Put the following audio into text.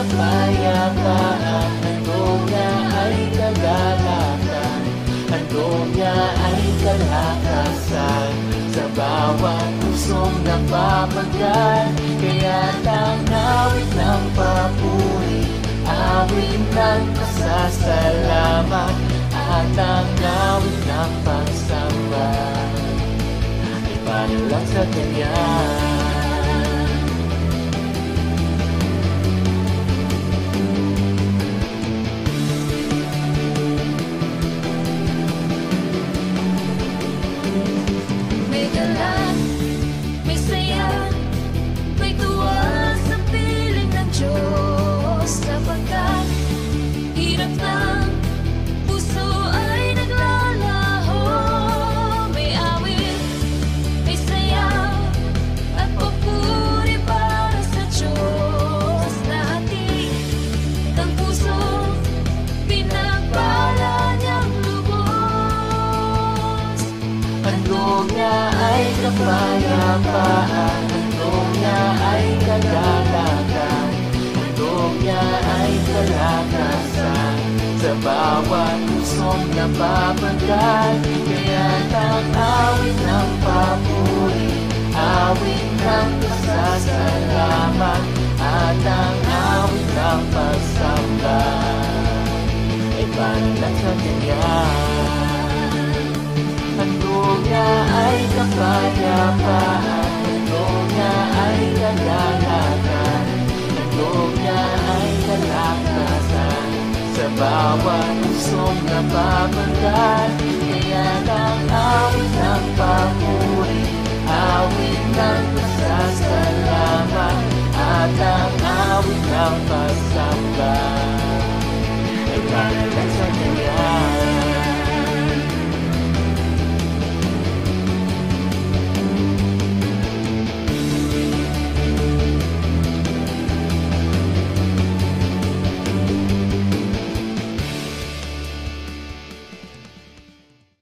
kapayapaan Handog niya ay kagalakan Handog niya ay kalakasan Sa bawat pusong napapagal Kaya tangawit ng papuri Awit ng pasasalamat At ang awit ng pagsamba. Ay para lang sa Kanya Handog niya ay kapayapaan. Handog niya ay kagalakan Handog niya ay kalakasan. Sa bawat pusong napapagal Kaya ang awit ng papuri Awit ng pasasalamat At ang awit ng pagsamba. Lang sa Kanya kapayapaan Ito na ay kalalakasan Ito na ay kalakasan Sa bawat usong napapagkat Kaya ng awit ng papuri Awit ng pasasalamat At ang awit ng pagsamba Ay kalalasan niya